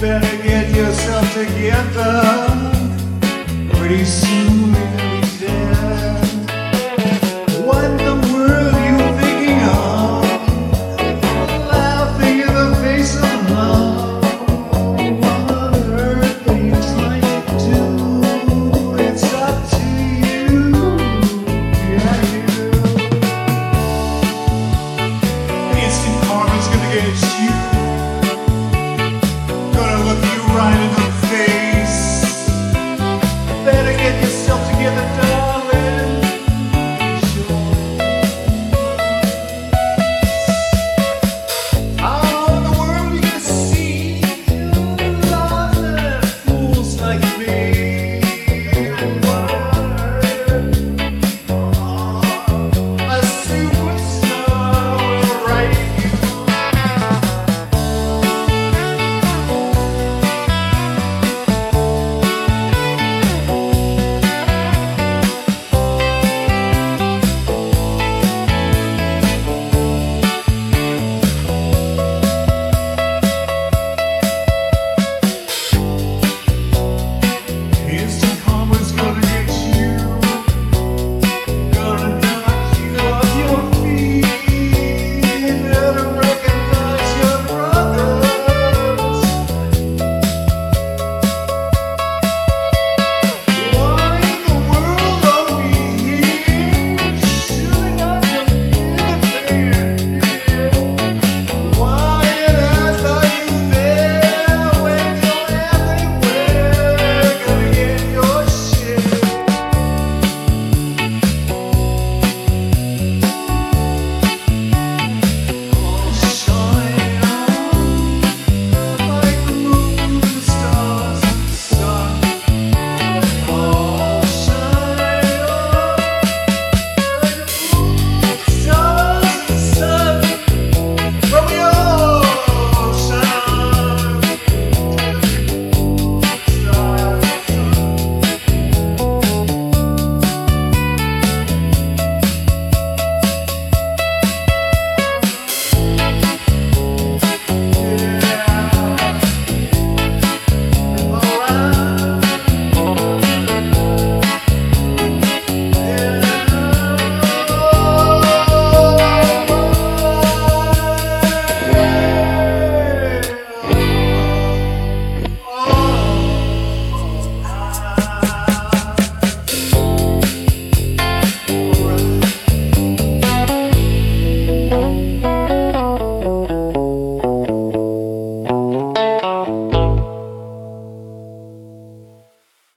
better get yourself together. Pretty soon you'll be dead. What the world you? Laughing in the face of love. What on earth are you trying to do? It's up to you. Yeah, you. Instant karma's gonna get you.